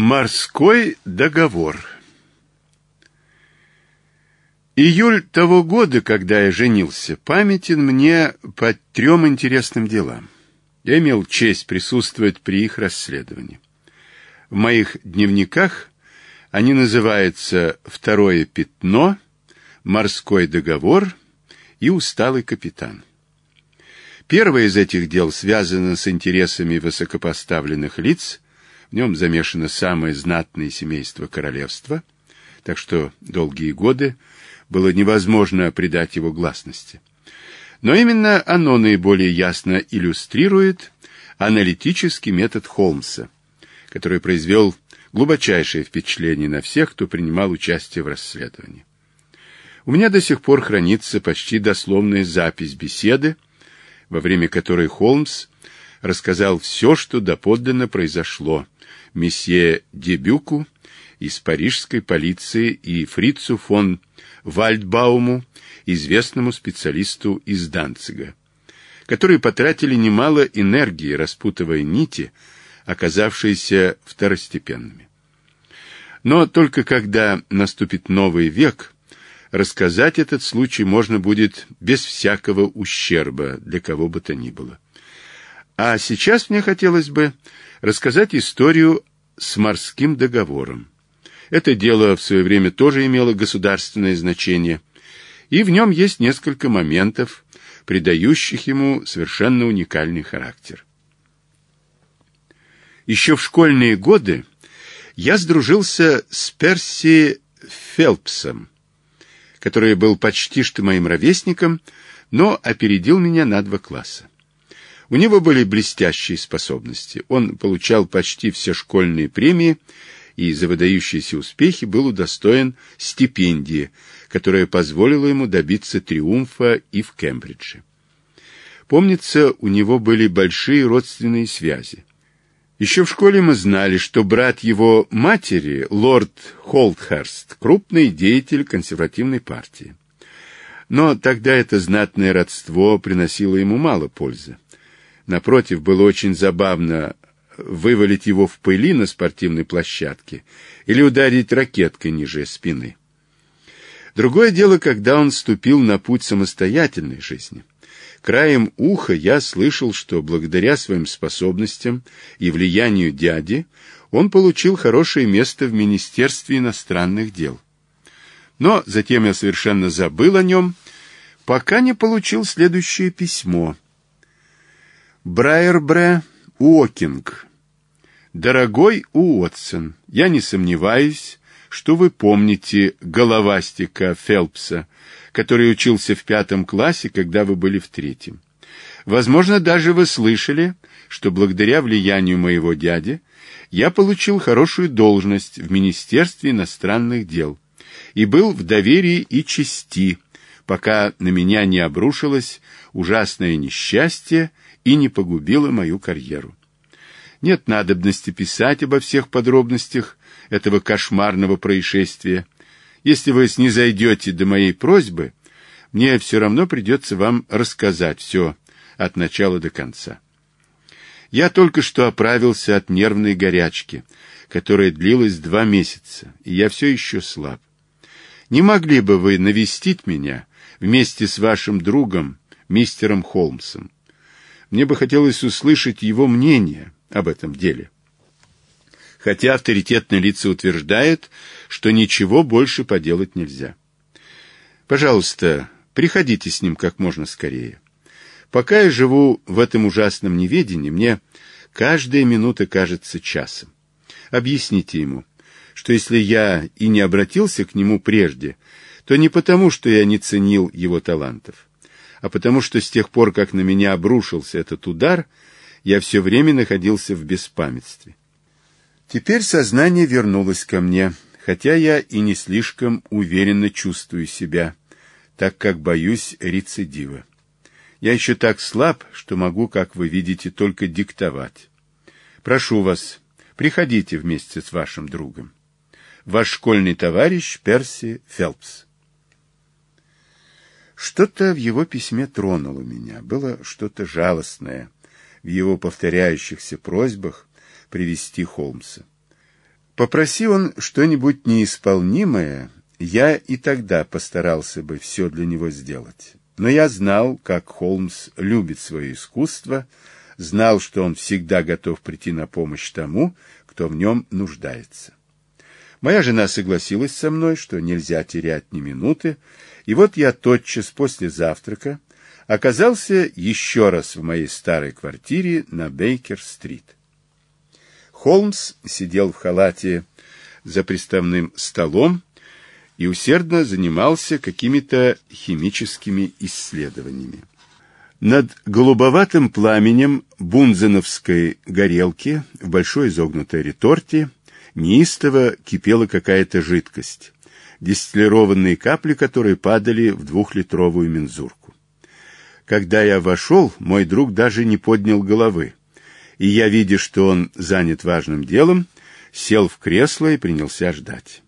Морской договор Июль того года, когда я женился, памятен мне по трем интересным делам. Я имел честь присутствовать при их расследовании. В моих дневниках они называются «Второе пятно», «Морской договор» и «Усталый капитан». Первое из этих дел связано с интересами высокопоставленных лиц – в нем замешано самое знатное семейство королевства, так что долгие годы было невозможно придать его гласности. Но именно оно наиболее ясно иллюстрирует аналитический метод Холмса, который произвел глубочайшее впечатление на всех, кто принимал участие в расследовании. У меня до сих пор хранится почти дословная запись беседы, во время которой Холмс рассказал все, что доподлинно произошло месье Дебюку из парижской полиции и фрицу фон Вальдбауму, известному специалисту из Данцига, которые потратили немало энергии, распутывая нити, оказавшиеся второстепенными. Но только когда наступит новый век, рассказать этот случай можно будет без всякого ущерба для кого бы то ни было. А сейчас мне хотелось бы рассказать историю с морским договором. Это дело в свое время тоже имело государственное значение, и в нем есть несколько моментов, придающих ему совершенно уникальный характер. Еще в школьные годы я сдружился с Перси Фелпсом, который был почти что моим ровесником, но опередил меня на два класса. У него были блестящие способности. Он получал почти все школьные премии и за выдающиеся успехи был удостоен стипендии, которая позволила ему добиться триумфа и в Кембридже. Помнится, у него были большие родственные связи. Еще в школе мы знали, что брат его матери, лорд Холдхерст, крупный деятель консервативной партии. Но тогда это знатное родство приносило ему мало пользы. Напротив, было очень забавно э, вывалить его в пыли на спортивной площадке или ударить ракеткой ниже спины. Другое дело, когда он ступил на путь самостоятельной жизни. Краем уха я слышал, что благодаря своим способностям и влиянию дяди он получил хорошее место в Министерстве иностранных дел. Но затем я совершенно забыл о нем, пока не получил следующее письмо – Брайербре Уокинг. Дорогой Уотсон, я не сомневаюсь, что вы помните головастика Фелпса, который учился в пятом классе, когда вы были в третьем. Возможно, даже вы слышали, что благодаря влиянию моего дяди я получил хорошую должность в Министерстве иностранных дел и был в доверии и чести, пока на меня не обрушилось ужасное несчастье, и не погубила мою карьеру. Нет надобности писать обо всех подробностях этого кошмарного происшествия. Если вы снизойдете до моей просьбы, мне все равно придется вам рассказать все от начала до конца. Я только что оправился от нервной горячки, которая длилась два месяца, и я все еще слаб. Не могли бы вы навестить меня вместе с вашим другом, мистером Холмсом? Мне бы хотелось услышать его мнение об этом деле. Хотя авторитетные лица утверждают, что ничего больше поделать нельзя. Пожалуйста, приходите с ним как можно скорее. Пока я живу в этом ужасном неведении, мне каждая минута кажется часом. Объясните ему, что если я и не обратился к нему прежде, то не потому, что я не ценил его талантов а потому что с тех пор, как на меня обрушился этот удар, я все время находился в беспамятстве. Теперь сознание вернулось ко мне, хотя я и не слишком уверенно чувствую себя, так как боюсь рецидива. Я еще так слаб, что могу, как вы видите, только диктовать. Прошу вас, приходите вместе с вашим другом. Ваш школьный товарищ Перси Фелпс. Что-то в его письме тронуло меня, было что-то жалостное в его повторяющихся просьбах привести Холмса. Попроси он что-нибудь неисполнимое, я и тогда постарался бы все для него сделать. Но я знал, как Холмс любит свое искусство, знал, что он всегда готов прийти на помощь тому, кто в нем нуждается. Моя жена согласилась со мной, что нельзя терять ни минуты, и вот я тотчас после завтрака оказался еще раз в моей старой квартире на Бейкер-стрит. Холмс сидел в халате за приставным столом и усердно занимался какими-то химическими исследованиями. Над голубоватым пламенем бунзеновской горелки в большой изогнутой реторте неистово кипела какая-то жидкость дистиллированные капли, которые падали в двухлитровую мензурку. Когда я вошел, мой друг даже не поднял головы, и я, видя, что он занят важным делом, сел в кресло и принялся ждать.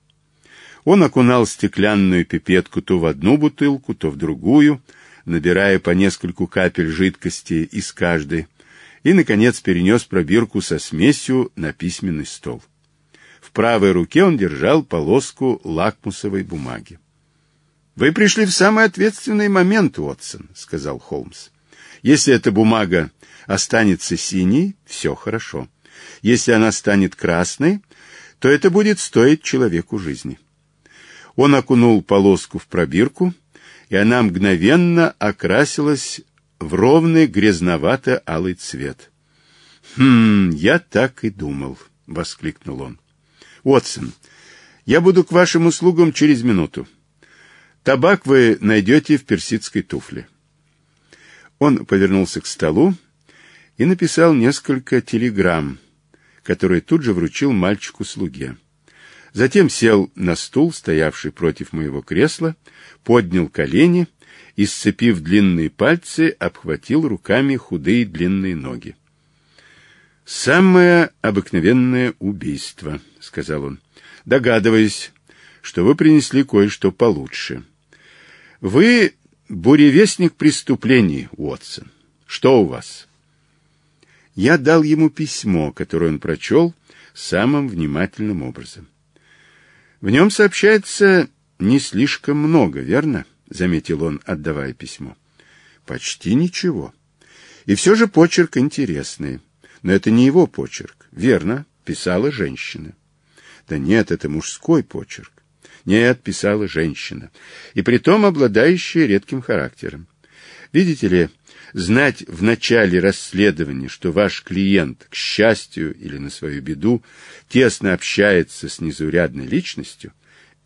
Он окунал стеклянную пипетку то в одну бутылку, то в другую, набирая по нескольку капель жидкости из каждой, и, наконец, перенес пробирку со смесью на письменный стол. В правой руке он держал полоску лакмусовой бумаги. «Вы пришли в самый ответственный момент, Уотсон», — сказал Холмс. «Если эта бумага останется синей, все хорошо. Если она станет красной, то это будет стоить человеку жизни». Он окунул полоску в пробирку, и она мгновенно окрасилась в ровный грязновато-алый цвет. «Хм, я так и думал», — воскликнул он. Уотсон, я буду к вашим услугам через минуту. Табак вы найдете в персидской туфле». Он повернулся к столу и написал несколько телеграмм, которые тут же вручил мальчику-слуге. Затем сел на стул, стоявший против моего кресла, поднял колени и, сцепив длинные пальцы, обхватил руками худые длинные ноги. «Самое обыкновенное убийство», — сказал он. догадываясь, что вы принесли кое-что получше. Вы буревестник преступлений, Уотсон. Что у вас?» Я дал ему письмо, которое он прочел самым внимательным образом. «В нем сообщается не слишком много, верно?» — заметил он, отдавая письмо. «Почти ничего. И все же почерк интересный». Но это не его почерк. Верно, писала женщина. Да нет, это мужской почерк. Нет, писала женщина. И притом обладающая редким характером. Видите ли, знать в начале расследования, что ваш клиент, к счастью или на свою беду, тесно общается с незаурядной личностью,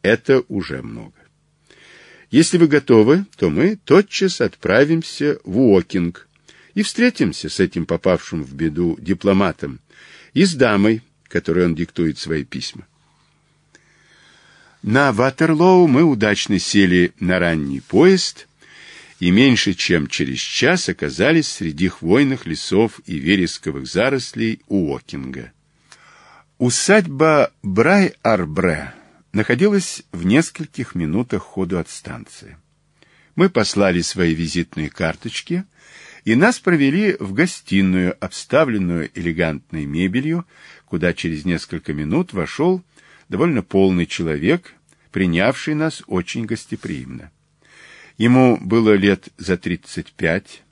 это уже много. Если вы готовы, то мы тотчас отправимся в Уокинг, и встретимся с этим попавшим в беду дипломатом и с дамой, которой он диктует свои письма. На Ватерлоу мы удачно сели на ранний поезд и меньше чем через час оказались среди хвойных лесов и вересковых зарослей у Уокинга. Усадьба Брай-Арбре находилась в нескольких минутах ходу от станции. Мы послали свои визитные карточки и нас провели в гостиную, обставленную элегантной мебелью, куда через несколько минут вошел довольно полный человек, принявший нас очень гостеприимно. Ему было лет за тридцать пять,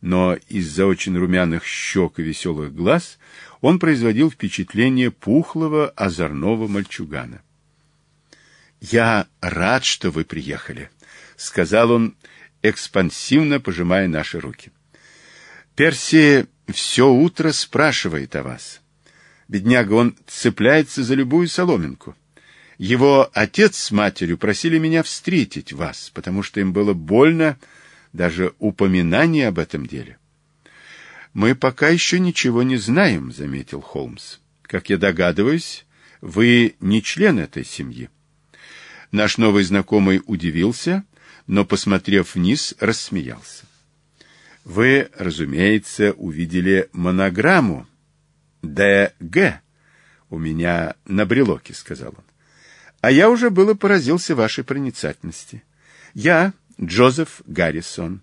но из-за очень румяных щек и веселых глаз он производил впечатление пухлого озорного мальчугана. «Я рад, что вы приехали», — сказал он, экспансивно пожимая наши руки. Персия все утро спрашивает о вас. Бедняга, он цепляется за любую соломинку. Его отец с матерью просили меня встретить вас, потому что им было больно даже упоминание об этом деле. «Мы пока еще ничего не знаем», — заметил Холмс. «Как я догадываюсь, вы не член этой семьи». Наш новый знакомый удивился, но, посмотрев вниз, рассмеялся вы, разумеется, увидели монограмму «ДГ» у меня на брелоке, — сказал он. А я уже было поразился вашей проницательности. Я Джозеф Гаррисон.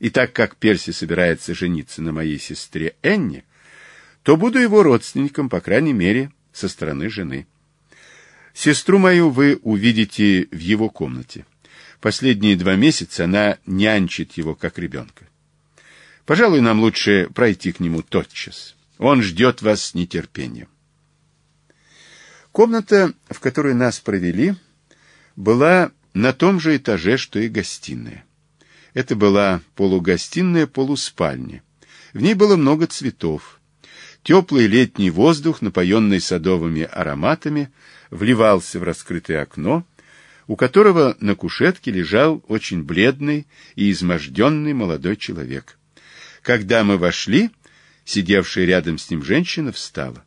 И так как Перси собирается жениться на моей сестре Энни, то буду его родственником, по крайней мере, со стороны жены. Сестру мою вы увидите в его комнате. Последние два месяца она нянчит его как ребенка. Пожалуй, нам лучше пройти к нему тотчас. Он ждет вас с нетерпением. Комната, в которую нас провели, была на том же этаже, что и гостиная. Это была полугостиная, полуспальня. В ней было много цветов. Теплый летний воздух, напоенный садовыми ароматами, вливался в раскрытое окно, у которого на кушетке лежал очень бледный и изможденный молодой человек. Когда мы вошли, сидевшая рядом с ним женщина встала.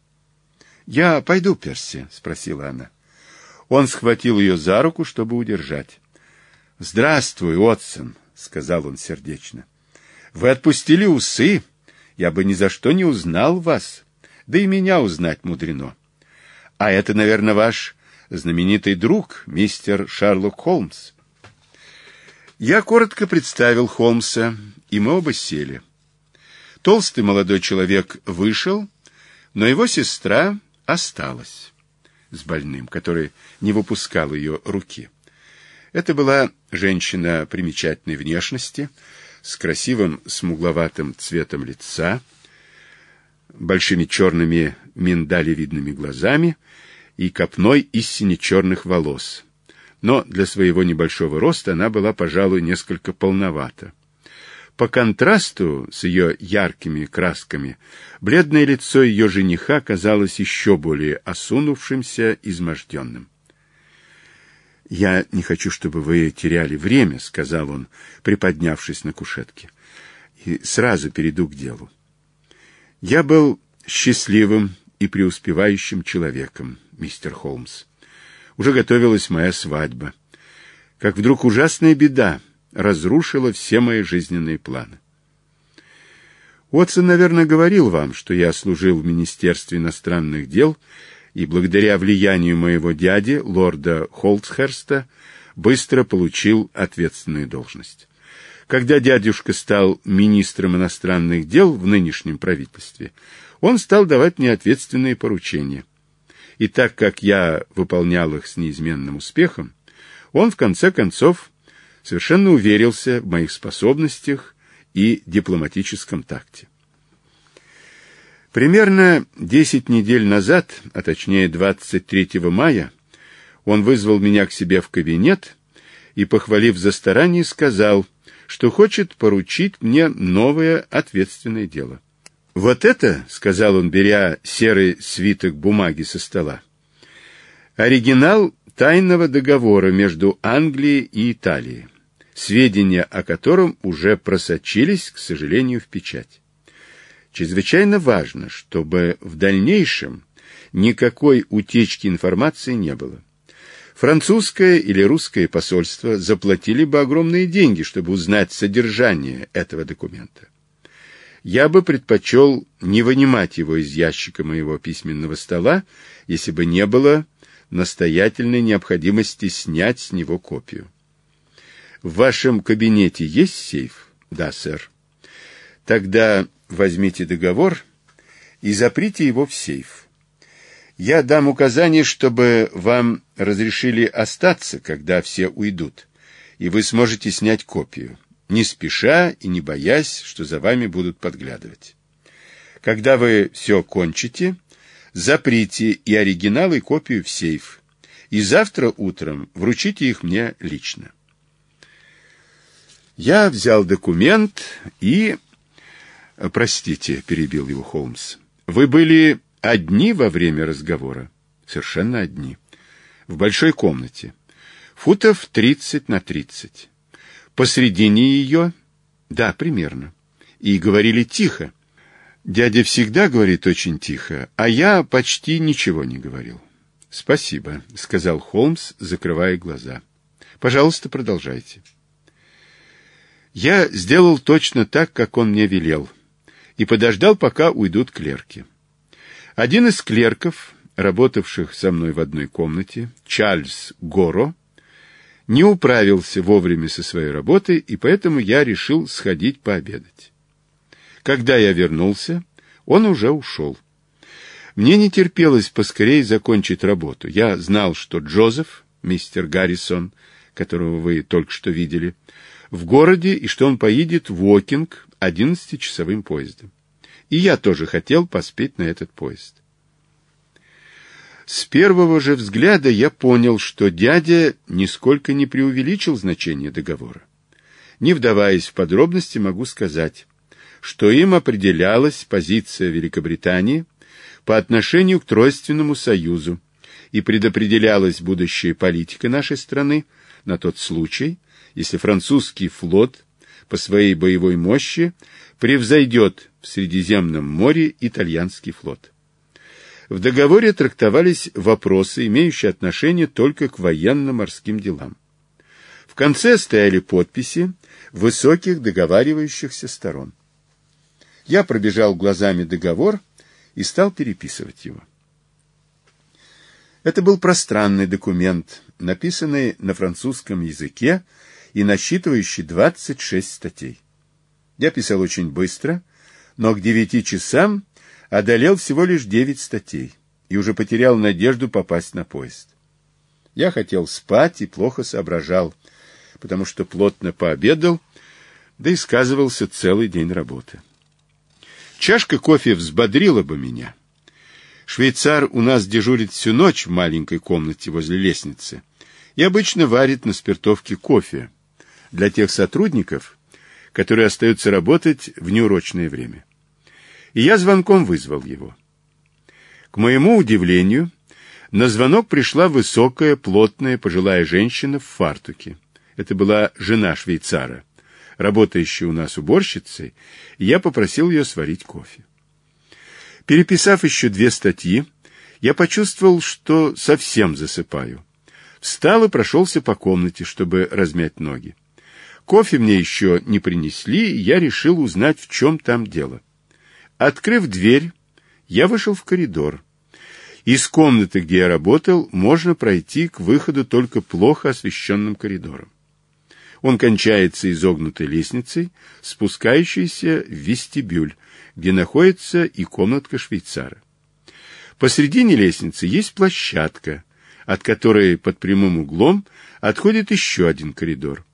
«Я пойду, Перси?» — спросила она. Он схватил ее за руку, чтобы удержать. «Здравствуй, Отсон», — сказал он сердечно. «Вы отпустили усы. Я бы ни за что не узнал вас. Да и меня узнать мудрено. А это, наверное, ваш знаменитый друг, мистер Шарлок Холмс». Я коротко представил Холмса, и мы оба сели. Толстый молодой человек вышел, но его сестра осталась с больным, который не выпускал ее руки. Это была женщина примечательной внешности, с красивым смугловатым цветом лица, большими черными миндалевидными глазами и копной из сине-черных волос. Но для своего небольшого роста она была, пожалуй, несколько полновата. По контрасту с ее яркими красками, бледное лицо ее жениха казалось еще более осунувшимся, изможденным. «Я не хочу, чтобы вы теряли время», — сказал он, приподнявшись на кушетке. «И сразу перейду к делу. Я был счастливым и преуспевающим человеком, мистер Холмс. Уже готовилась моя свадьба. Как вдруг ужасная беда разрушила все мои жизненные планы. Уотсон, наверное, говорил вам, что я служил в Министерстве иностранных дел, и благодаря влиянию моего дяди, лорда Холцхерста, быстро получил ответственную должность. Когда дядюшка стал министром иностранных дел в нынешнем правительстве, он стал давать мне ответственные поручения. И так как я выполнял их с неизменным успехом, он в конце концов совершенно уверился в моих способностях и дипломатическом такте. Примерно 10 недель назад, а точнее 23 мая, он вызвал меня к себе в кабинет и, похвалив за старание, сказал, что хочет поручить мне новое ответственное дело. «Вот это», — сказал он, беря серый свиток бумаги со стола, — «оригинал тайного договора между Англией и Италией сведения о котором уже просочились, к сожалению, в печать. Чрезвычайно важно, чтобы в дальнейшем никакой утечки информации не было. Французское или русское посольство заплатили бы огромные деньги, чтобы узнать содержание этого документа. Я бы предпочел не вынимать его из ящика моего письменного стола, если бы не было настоятельной необходимости снять с него копию. В вашем кабинете есть сейф? Да, сэр. Тогда возьмите договор и заприте его в сейф. Я дам указание, чтобы вам разрешили остаться, когда все уйдут, и вы сможете снять копию, не спеша и не боясь, что за вами будут подглядывать. Когда вы все кончите, заприте и оригинал, и копию в сейф, и завтра утром вручите их мне лично. Я взял документ и... Э, простите, перебил его Холмс. Вы были одни во время разговора? Совершенно одни. В большой комнате. Футов тридцать на тридцать. Посредине ее... Да, примерно. И говорили тихо. Дядя всегда говорит очень тихо, а я почти ничего не говорил. «Спасибо», — сказал Холмс, закрывая глаза. «Пожалуйста, продолжайте». Я сделал точно так, как он мне велел, и подождал, пока уйдут клерки. Один из клерков, работавших со мной в одной комнате, Чарльз Горо, не управился вовремя со своей работой, и поэтому я решил сходить пообедать. Когда я вернулся, он уже ушел. Мне не терпелось поскорее закончить работу. Я знал, что Джозеф, мистер Гаррисон, которого вы только что видели, в городе и что он поедет в Уокинг 11-часовым поездом. И я тоже хотел поспеть на этот поезд. С первого же взгляда я понял, что дядя нисколько не преувеличил значение договора. Не вдаваясь в подробности, могу сказать, что им определялась позиция Великобритании по отношению к Тройственному Союзу и предопределялась будущая политика нашей страны – на тот случай, если французский флот по своей боевой мощи превзойдет в Средиземном море итальянский флот. В договоре трактовались вопросы, имеющие отношение только к военно-морским делам. В конце стояли подписи высоких договаривающихся сторон. Я пробежал глазами договор и стал переписывать его. Это был пространный документ, написанный на французском языке и насчитывающий 26 статей. Я писал очень быстро, но к 9 часам одолел всего лишь 9 статей и уже потерял надежду попасть на поезд. Я хотел спать и плохо соображал, потому что плотно пообедал, да и сказывался целый день работы. Чашка кофе взбодрила бы меня — Швейцар у нас дежурит всю ночь в маленькой комнате возле лестницы и обычно варит на спиртовке кофе для тех сотрудников, которые остаются работать в неурочное время. И я звонком вызвал его. К моему удивлению, на звонок пришла высокая, плотная, пожилая женщина в фартуке. Это была жена швейцара, работающая у нас уборщицей, и я попросил ее сварить кофе. Переписав еще две статьи, я почувствовал, что совсем засыпаю. Встал и прошелся по комнате, чтобы размять ноги. Кофе мне еще не принесли, и я решил узнать, в чем там дело. Открыв дверь, я вышел в коридор. Из комнаты, где я работал, можно пройти к выходу только плохо освещенным коридором. Он кончается изогнутой лестницей, спускающейся в вестибюль, где находится и комнатка швейцара. Посредине лестницы есть площадка, от которой под прямым углом отходит еще один коридор.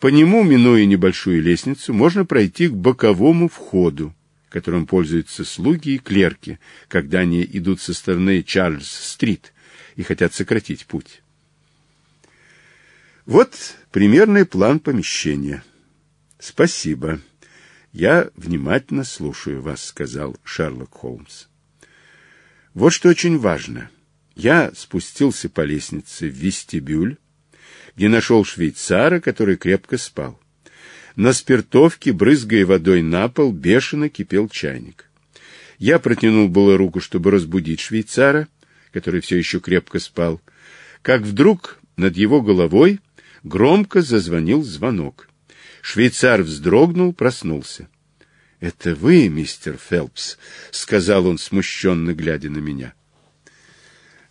По нему, минуя небольшую лестницу, можно пройти к боковому входу, которым пользуются слуги и клерки, когда они идут со стороны Чарльз-стрит и хотят сократить путь. Вот примерный план помещения. Спасибо. «Я внимательно слушаю вас», — сказал Шерлок Холмс. «Вот что очень важно. Я спустился по лестнице в вестибюль, где нашел швейцара, который крепко спал. На спиртовке, брызгая водой на пол, бешено кипел чайник. Я протянул было руку, чтобы разбудить швейцара, который все еще крепко спал, как вдруг над его головой громко зазвонил звонок. Швейцар вздрогнул, проснулся. — Это вы, мистер Фелпс? — сказал он, смущенно глядя на меня.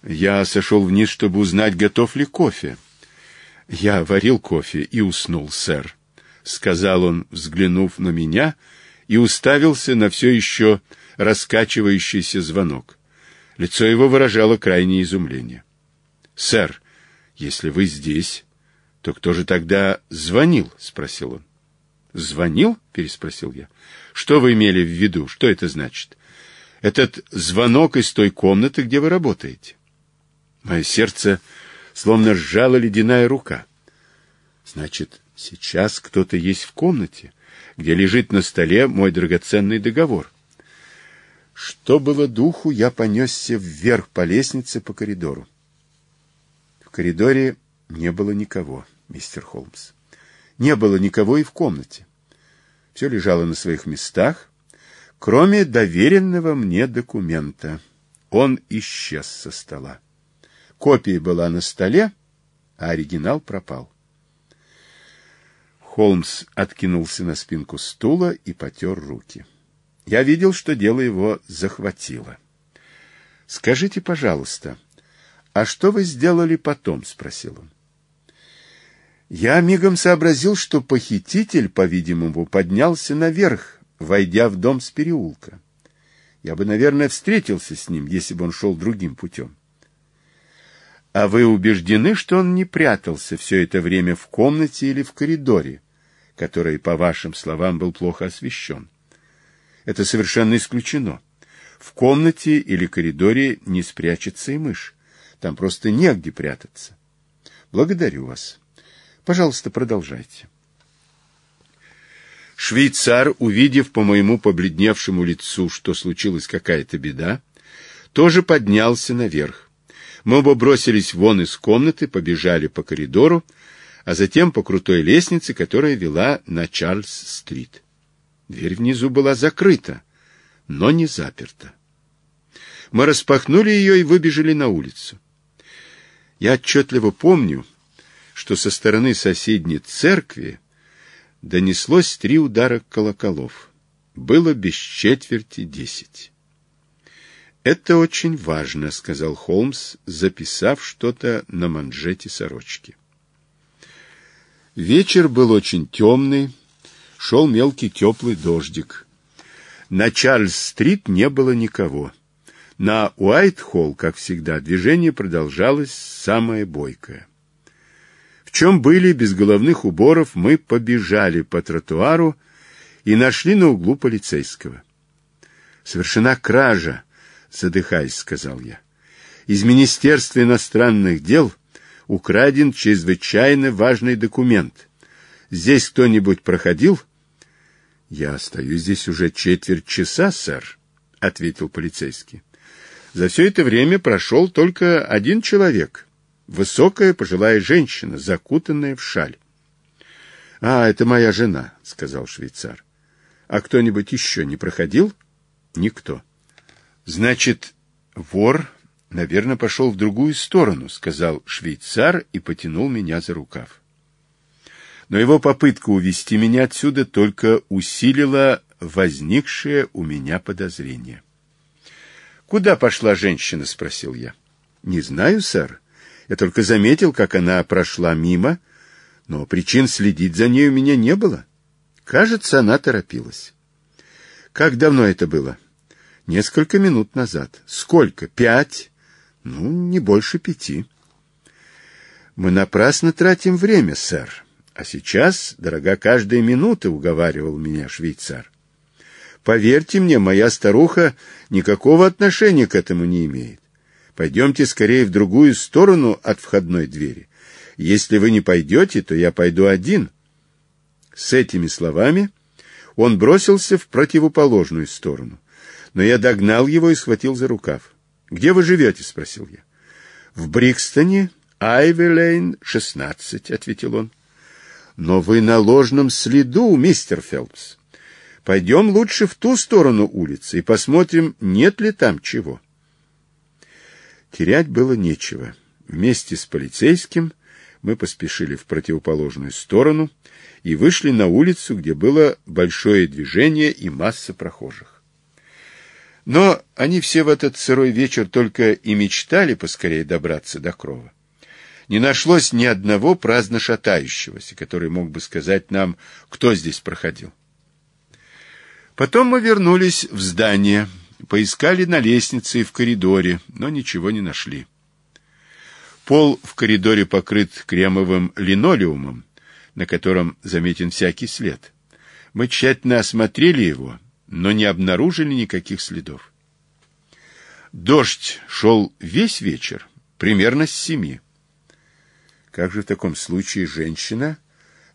Я сошел вниз, чтобы узнать, готов ли кофе. — Я варил кофе и уснул, сэр, — сказал он, взглянув на меня, и уставился на все еще раскачивающийся звонок. Лицо его выражало крайнее изумление. — Сэр, если вы здесь, то кто же тогда звонил? спросил он. Звонил? переспросил я. Что вы имели в виду? Что это значит? Этот звонок из той комнаты, где вы работаете. Мое сердце словно сжала ледяная рука. Значит, сейчас кто-то есть в комнате, где лежит на столе мой драгоценный договор. Что было духу, я понесся вверх по лестнице по коридору. В коридоре не было никого, мистер Холмс. Не было никого и в комнате. Все лежало на своих местах, кроме доверенного мне документа. Он исчез со стола. Копия была на столе, а оригинал пропал. Холмс откинулся на спинку стула и потер руки. Я видел, что дело его захватило. — Скажите, пожалуйста, а что вы сделали потом? — спросил он. Я мигом сообразил, что похититель, по-видимому, поднялся наверх, войдя в дом с переулка. Я бы, наверное, встретился с ним, если бы он шел другим путем. — А вы убеждены, что он не прятался все это время в комнате или в коридоре, который, по вашим словам, был плохо освещен? — Это совершенно исключено. В комнате или коридоре не спрячется и мышь. Там просто негде прятаться. Благодарю вас. Пожалуйста, продолжайте. Швейцар, увидев по моему побледневшему лицу, что случилась какая-то беда, тоже поднялся наверх. Мы оба бросились вон из комнаты, побежали по коридору, а затем по крутой лестнице, которая вела на Чарльз-стрит. Дверь внизу была закрыта, но не заперта. Мы распахнули ее и выбежали на улицу. Я отчетливо помню, что со стороны соседней церкви донеслось три удара колоколов. Было без четверти десять. «Это очень важно», — сказал Холмс, записав что-то на манжете сорочки. Вечер был очень темный, шел мелкий теплый дождик. На Чарльз-стрит не было никого. На Уайт-холл, как всегда, движение продолжалось самое бойкое. В чем были без головных уборов, мы побежали по тротуару и нашли на углу полицейского. «Совершена кража», — задыхаясь, сказал я. «Из Министерства иностранных дел украден чрезвычайно важный документ. Здесь кто-нибудь проходил?» «Я остаюсь здесь уже четверть часа, сэр», — ответил полицейский. «За все это время прошел только один человек» высокая пожилая женщина, закутанная в шаль. — А, это моя жена, — сказал швейцар. — А кто-нибудь еще не проходил? — Никто. — Значит, вор, наверное, пошел в другую сторону, — сказал швейцар и потянул меня за рукав. Но его попытка увести меня отсюда только усилила возникшее у меня подозрение. — Куда пошла женщина? — спросил я. — Не знаю, сэр. Я только заметил, как она прошла мимо, но причин следить за ней у меня не было. Кажется, она торопилась. Как давно это было? Несколько минут назад. Сколько? Пять? Ну, не больше пяти. Мы напрасно тратим время, сэр. А сейчас, дорога каждая минута, уговаривал меня швейцар. Поверьте мне, моя старуха никакого отношения к этому не имеет. Пойдемте скорее в другую сторону от входной двери. Если вы не пойдете, то я пойду один». С этими словами он бросился в противоположную сторону. Но я догнал его и схватил за рукав. «Где вы живете?» — спросил я. «В Брикстоне, Айвелейн, 16», — ответил он. «Но вы на ложном следу, мистер Фелпс. Пойдем лучше в ту сторону улицы и посмотрим, нет ли там чего». Терять было нечего. Вместе с полицейским мы поспешили в противоположную сторону и вышли на улицу, где было большое движение и масса прохожих. Но они все в этот сырой вечер только и мечтали поскорее добраться до крова. Не нашлось ни одного праздно шатающегося, который мог бы сказать нам, кто здесь проходил. Потом мы вернулись в здание, Поискали на лестнице и в коридоре, но ничего не нашли. Пол в коридоре покрыт кремовым линолеумом, на котором заметен всякий след. Мы тщательно осмотрели его, но не обнаружили никаких следов. Дождь шел весь вечер, примерно с семи. Как же в таком случае женщина,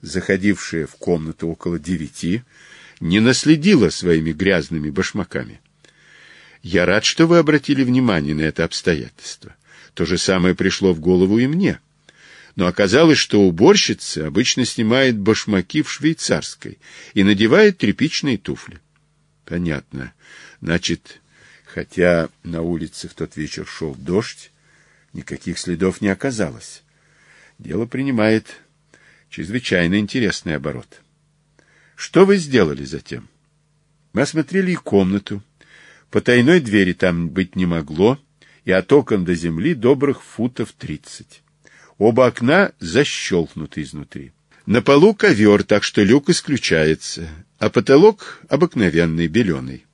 заходившая в комнату около девяти, не наследила своими грязными башмаками? Я рад, что вы обратили внимание на это обстоятельство. То же самое пришло в голову и мне. Но оказалось, что уборщица обычно снимает башмаки в швейцарской и надевает тряпичные туфли. Понятно. Значит, хотя на улице в тот вечер шел дождь, никаких следов не оказалось. Дело принимает чрезвычайно интересный оборот. Что вы сделали затем? Мы осмотрели и комнату, Потайной двери там быть не могло, и от окон до земли добрых футов тридцать. Оба окна защелкнуты изнутри. На полу ковер, так что люк исключается, а потолок обыкновенный, беленый.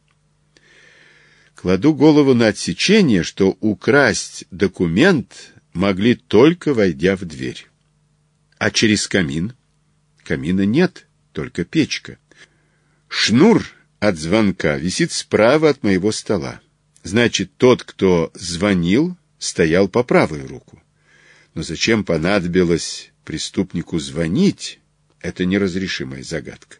Кладу голову на отсечение, что украсть документ могли только войдя в дверь. А через камин? Камина нет, только печка. Шнур от звонка висит справа от моего стола. Значит, тот, кто звонил, стоял по правую руку. Но зачем понадобилось преступнику звонить, это неразрешимая загадка.